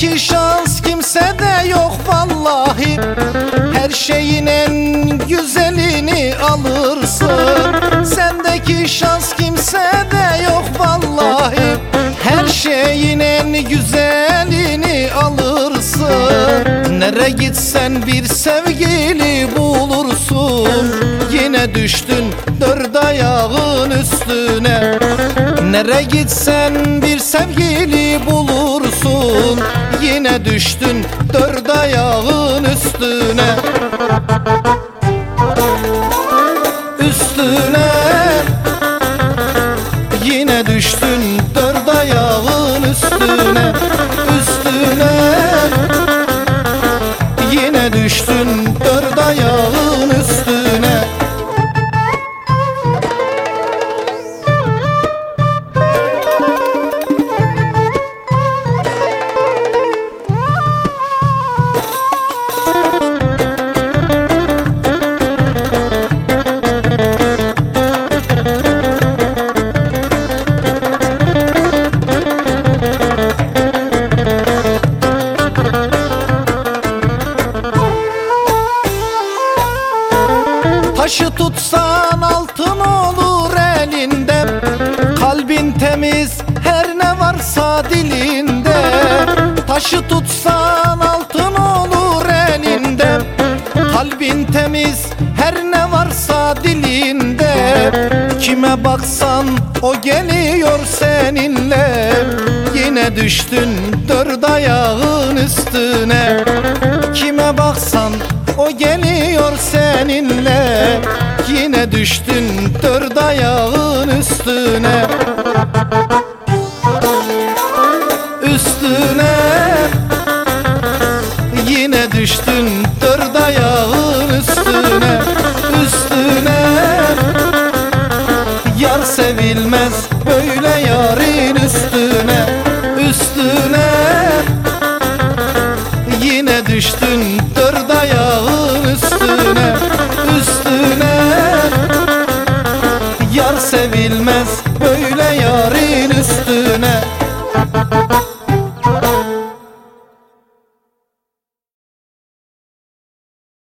Sendeki şans kimsede yok vallahi. Her şeyin en güzelini alırsın. Sendeki şans kimsede yok vallahi. Her şeyin en güzelini alırsın. Nere gitsen bir sevgili bulursun. Yine düştün dört ayağın üstüne. Nere gitsen bir sevgili bulursun Yine düştün dört ayağın üstüne Taşı tutsan altın olur elinde. Kalbin temiz her ne varsa dilinde. Taşı tutsan altın olur elinde. Kalbin temiz her ne varsa dilinde. Kime baksan o geliyor seninle. Yine düştün dört ayağın üstüne. Kime baksan o geliyor seninle Yine düştün dört ayağın üstüne. Üstüne Yine düştün dört ayağın üstüne. Üstüne Yar sevilmez böyle yarın üstüne. düştün dört ayağın üstüne üstüne